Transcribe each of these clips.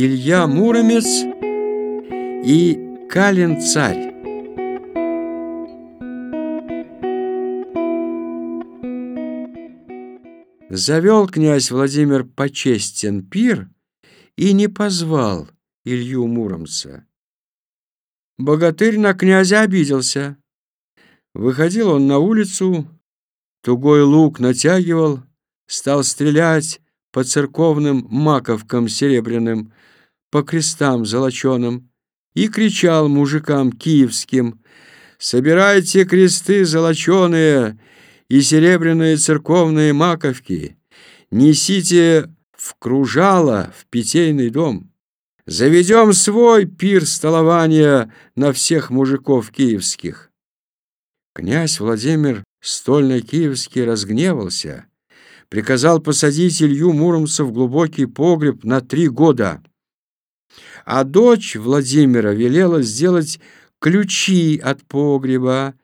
Илья Муромец и Калин царь. Завел князь Владимир почестен пир и не позвал Илью Муромца. Богатырь на князя обиделся. Выходил он на улицу, тугой лук натягивал, стал стрелять по церковным маковкам серебряным, по крестам золоченым и кричал мужикам киевским «Собирайте кресты золоченые и серебряные церковные маковки, несите в кружало в питейный дом. Заведем свой пир столования на всех мужиков киевских». Князь Владимир Стольно-Киевский разгневался, приказал посадить Илью Муромца в глубокий погреб на три года. А дочь Владимира велела сделать ключи от погреба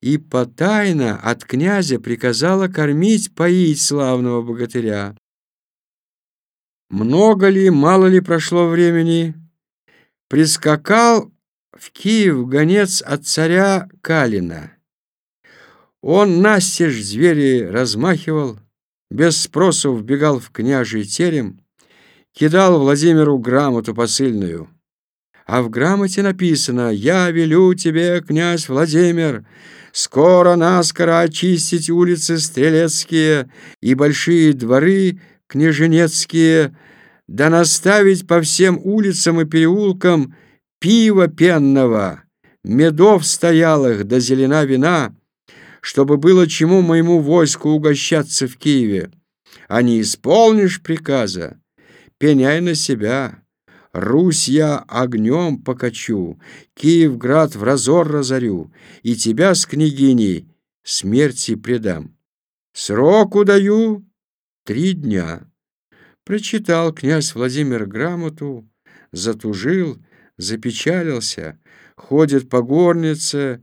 и потайно от князя приказала кормить, поить славного богатыря. Много ли, мало ли прошло времени, прискакал в Киев гонец от царя Калина. Он настежь звери размахивал, без спросу вбегал в княжий терем, кидал Владимиру грамоту посыльную. А в грамоте написано «Я велю тебе, князь Владимир, скоро-наскоро очистить улицы Стрелецкие и большие дворы княженецкие, да наставить по всем улицам и переулкам пива пенного, медов стоялых да зелена вина, чтобы было чему моему войску угощаться в Киеве. А не исполнишь приказа, пеняй на себя. Русь я огнем покачу, Киевград в разор разорю, и тебя с княгиней смерти предам. Сроку даю три дня. Прочитал князь Владимир грамоту, затужил, запечалился, ходит по горнице,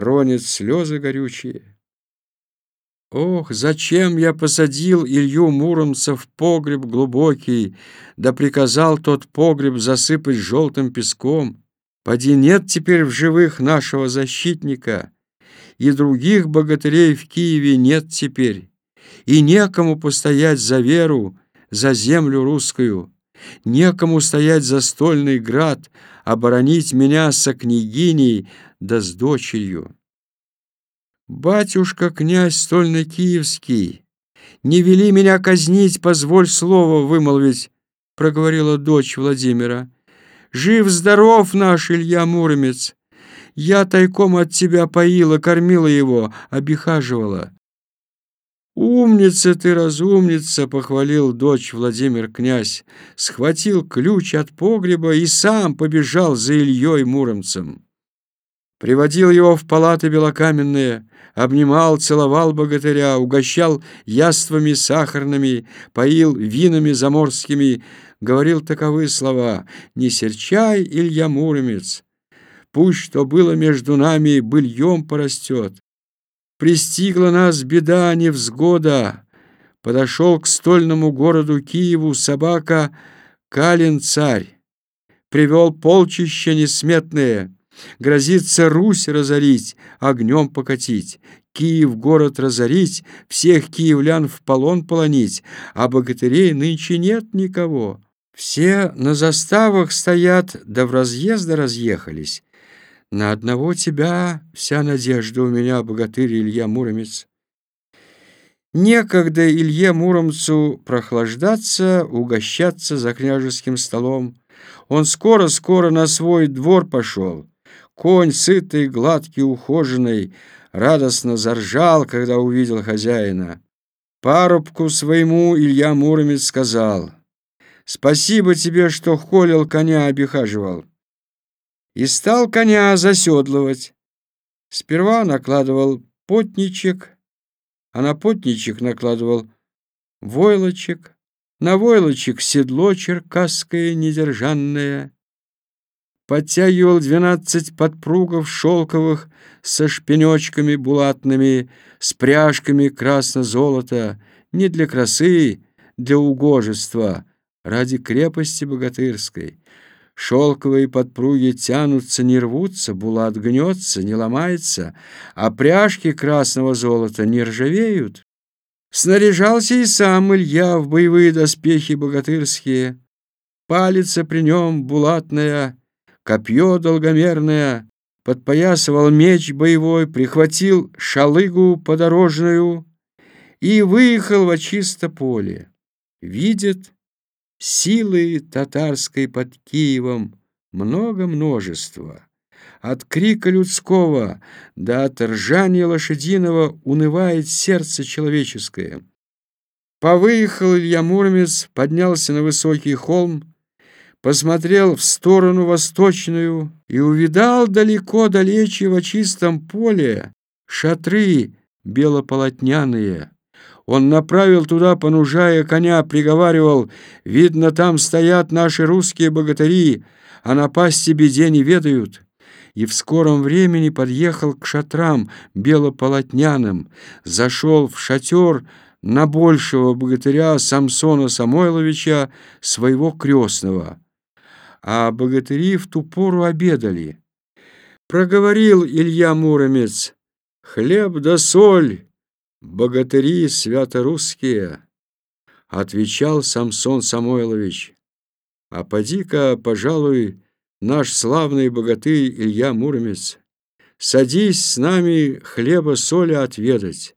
ронит слезы горючие. Ох, зачем я посадил Илью Муромца в погреб глубокий, да приказал тот погреб засыпать желтым песком? Поди нет теперь в живых нашего защитника, и других богатырей в Киеве нет теперь, и некому постоять за веру, за землю русскую, некому стоять за стольный град, оборонить меня со княгиней, да с дочерью. Батюшка, князь стольный киевский, не вели меня казнить, позволь слово вымолвить, проговорила дочь Владимира. Жив-здоров наш Илья Муромец. Я тайком от тебя поила, кормила его, обихаживала. «Умница ты, разумница!» — похвалил дочь Владимир князь, схватил ключ от погреба и сам побежал за Ильей Муромцем. Приводил его в палаты белокаменные, обнимал, целовал богатыря, угощал яствами сахарными, поил винами заморскими, говорил таковы слова «Не серчай, Илья Муромец, пусть что было между нами быльем порастет. Пристигла нас беда, невзгода». Подошел к стольному городу Киеву собака Калин-царь. Привел полчища несметные, Грозится Русь разорить, огнем покатить, Киев город разорить, всех киевлян в полон полонить, а богатырей нынче нет никого. Все на заставах стоят, да в разъезды разъехались. На одного тебя вся надежда у меня, богатырь Илья Муромец. Некогда Илье Муромцу прохлаждаться, угощаться за княжеским столом. Он скоро-скоро на свой двор пошел. Конь, сытый, гладкий, ухоженный, радостно заржал, когда увидел хозяина. Парубку своему Илья Муромец сказал, «Спасибо тебе, что холил коня обихаживал». И стал коня заседлывать. Сперва накладывал потничек, а на потничек накладывал войлочек, на войлочек седло черкасское недержанное, подтягивал двенадцать подпругов шелковых со шпенечками булатными, с пряжками красно-золота, не для красы, для угожества, ради крепости богатырской. Шелковые подпруги тянутся, не рвутся, булат гнется, не ломается, а пряжки красного золота не ржавеют. Снаряжался и сам Илья в боевые доспехи богатырские. Палица при нем булатная, копье долгомерное, подпоясывал меч боевой, прихватил шалыгу подорожную и выехал во чисто поле. Видит, силы татарской под Киевом много множества. От крика людского до от ржания лошадиного унывает сердце человеческое. Повыехал Илья Муромец, поднялся на высокий холм, посмотрел в сторону восточную и увидал далеко далече во чистом поле шатры белополотняные. Он направил туда, понужая коня, приговаривал, «Видно, там стоят наши русские богатыри, а напасти беде не ведают» и в скором времени подъехал к шатрам белополотняным, зашел в шатер на большего богатыря Самсона Самойловича, своего крестного а богатыри в ту пору обедали. Проговорил Илья Муромец, «Хлеб да соль, богатыри святорусские!» Отвечал Самсон Самойлович, «А поди-ка, пожалуй, наш славный богатырь Илья Муромец, садись с нами хлеба соли отведать».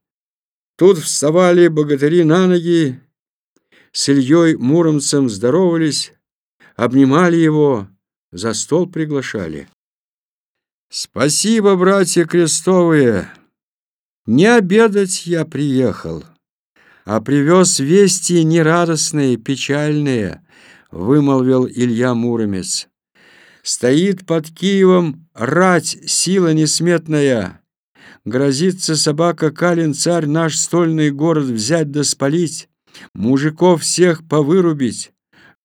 Тут вставали богатыри на ноги, с Ильей Муромцем здоровались, обнимали его, за стол приглашали. «Спасибо, братья крестовые! Не обедать я приехал, а привез вести нерадостные, печальные», — вымолвил Илья Муромец. «Стоит под Киевом рать, сила несметная. Грозится собака Калин, царь наш стольный город взять да спалить, мужиков всех повырубить,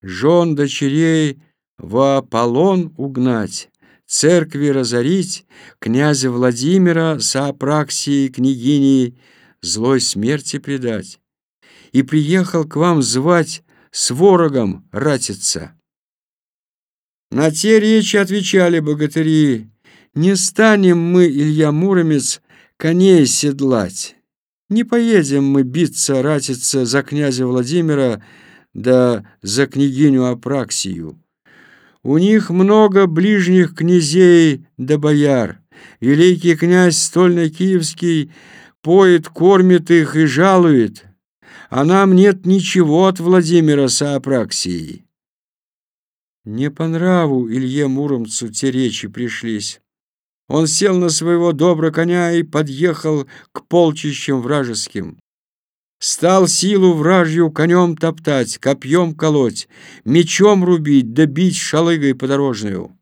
жен дочерей в Аполлон угнать, церкви разорить, князя Владимира с Апраксией княгиней злой смерти предать. И приехал к вам звать с ворогом ратиться. На те речи отвечали богатыри, «Не станем мы, Илья Муромец, коней седлать. Не поедем мы биться, ратиться за князя Владимира, да за княгиню Апраксию. У них много ближних князей да бояр. Великий князь стольный киевский поет, кормит их и жалует, а нам нет ничего от Владимира с Апраксией. Не по нраву Илье Муромцу те речи пришлись. Он сел на своего доброго коня и подъехал к полчищам вражеским. Стал силу вражью конем топтать, копьем колоть, мечом рубить, да шалыгой подорожную.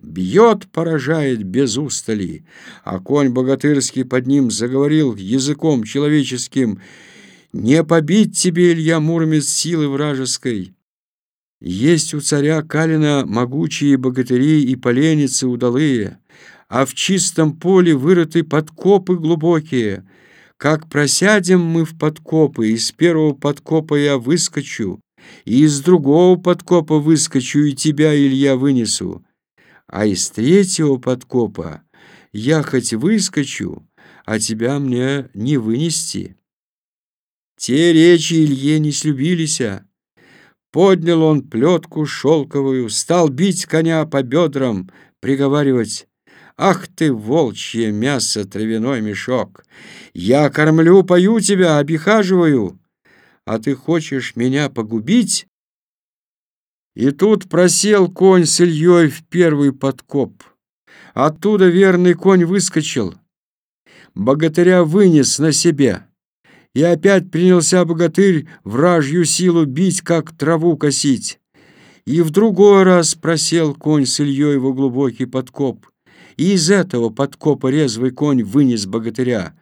Бьет, поражает без устали, а конь богатырский под ним заговорил языком человеческим. Не побить тебе, Илья Муромец, силы вражеской. Есть у царя Калина могучие богатыри и поленницы удалые, а в чистом поле вырыты подкопы глубокие — как просядем мы в подкопы, из первого подкопа я выскочу, и из другого подкопа выскочу, и тебя, Илья, вынесу. А из третьего подкопа я хоть выскочу, а тебя мне не вынести. Те речи Илье не слюбилися. Поднял он плетку шелковую, стал бить коня по бедрам, приговаривать Ах ты, волчье мясо, травяной мешок! Я кормлю, пою тебя, обихаживаю, а ты хочешь меня погубить? И тут просел конь с Ильей в первый подкоп. Оттуда верный конь выскочил. Богатыря вынес на себе. И опять принялся богатырь вражью силу бить, как траву косить. И в другой раз просел конь с Ильей в глубокий подкоп и из этого подкопа резвый конь вынес богатыря.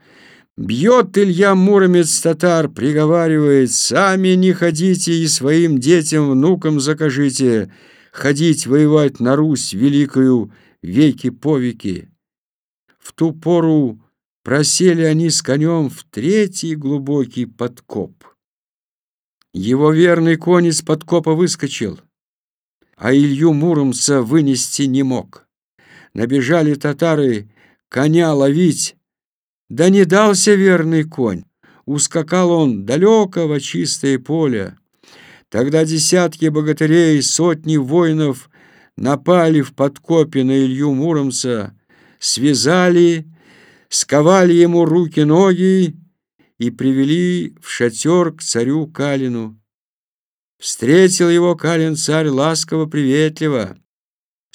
Бьет Илья Муромец татар, приговаривает, «Сами не ходите и своим детям, внукам закажите ходить воевать на Русь великую веки-повеки». В ту пору просели они с конем в третий глубокий подкоп. Его верный конь из-под копа выскочил, а Илью Муромца вынести не мог. Набежали татары коня ловить, да не дался верный конь. Ускакал он далеко во чистое поле. Тогда десятки богатырей, сотни воинов напали в подкопе на Илью Муромца, связали, сковали ему руки-ноги и привели в шатер к царю Калину. Встретил его Калин-царь ласково-приветливо.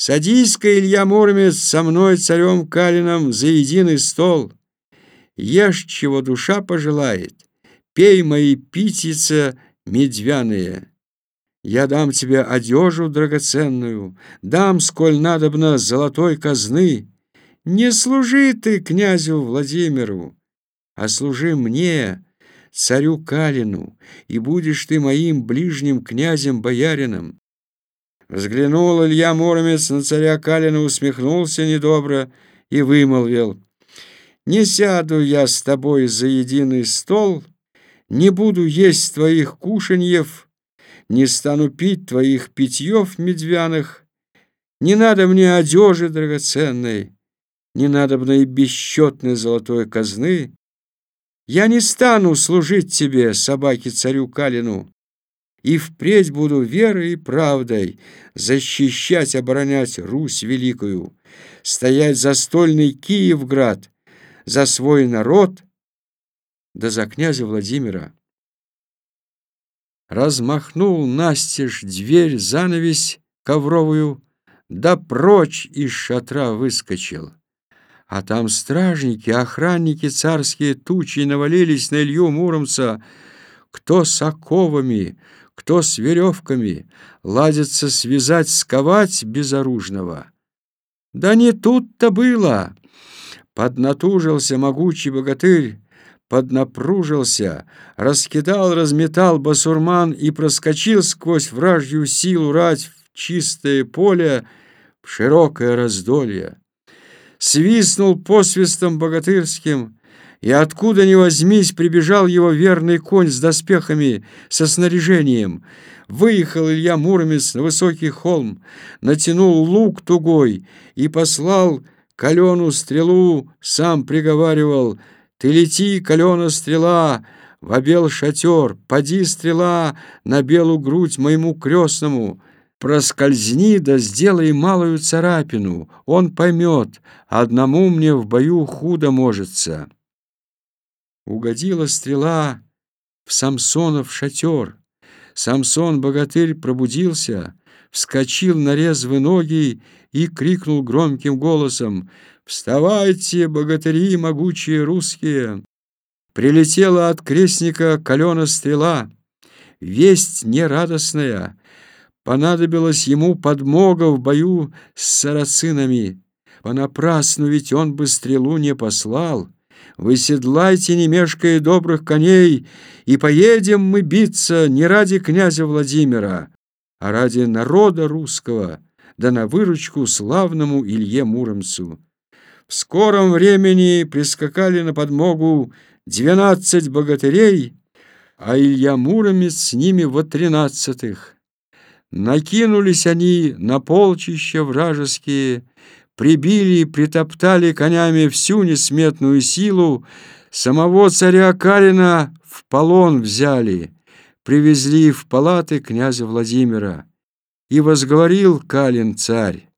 «Садись-ка, Илья Муромец, со мной, царем Калином, за единый стол». Ешь, чего душа пожелает, пей мои питица медвяные. Я дам тебе одежу драгоценную, дам, сколь надобно, золотой казны. Не служи ты князю Владимиру, а служи мне, царю Калину, и будешь ты моим ближним князем-боярином. Взглянул Илья Муромец на царя Калина, усмехнулся недобро и вымолвил — не сяду я с тобой за единый стол, Не буду есть твоих кушаньев, Не стану пить твоих питьев медвяных. Не надо мне одежи драгоценной, Не надо мне и бесчетной золотой казны. Я не стану служить тебе, собаке царю Калину, И впредь буду верой и правдой Защищать, оборонять Русь великую, Стоять за стольный Киевград, за свой народ, да за князя Владимира. Размахнул настежь дверь занавесь ковровую, да прочь из шатра выскочил. А там стражники, охранники царские тучи навалились на Илью Муромца, кто с оковами, кто с веревками, ладятся связать, сковать безоружного. Да не тут-то было! Поднатужился могучий богатырь, поднапружился, раскидал, разметал басурман и проскочил сквозь вражью силу рать в чистое поле, в широкое раздолье. Свистнул посвистом богатырским, и откуда ни возьмись прибежал его верный конь с доспехами, со снаряжением. Выехал Илья Муромец на высокий холм, натянул лук тугой и послал Калену стрелу сам приговаривал, Ты лети, калена стрела, в обел шатер, Поди, стрела, на белую грудь моему крестному, Проскользни да сделай малую царапину, Он поймет, одному мне в бою худо можется. Угодила стрела в Самсонов шатер. Самсон-богатырь пробудился, вскочил на резвые ноги и крикнул громким голосом «Вставайте, богатыри могучие русские!» Прилетела от крестника калена стрела, весть нерадостная. Понадобилась ему подмога в бою с сарацинами. Понапрасну ведь он бы стрелу не послал. Вы седлайте, не мешкая добрых коней, и поедем мы биться не ради князя Владимира, а ради народа русского, да на выручку славному Илье Муромцу. В скором времени прискакали на подмогу двенадцать богатырей, а Илья Муромец с ними во тринадцатых. Накинулись они на полчища вражеские, прибили и притоптали конями всю несметную силу, самого царя Калина в полон взяли — привезли в палаты князя Владимира. И возговорил Калин царь,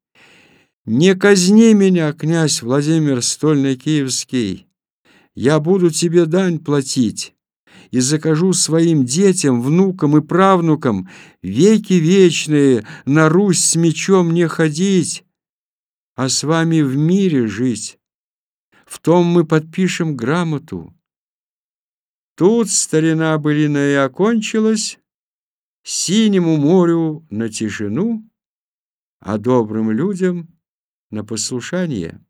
«Не казни меня, князь Владимир Стольный Киевский, я буду тебе дань платить» и закажу своим детям, внукам и правнукам веки вечные на Русь с мечом не ходить, а с вами в мире жить. В том мы подпишем грамоту. Тут старина былина и окончилась, Синему морю на тишину, А добрым людям на послушание.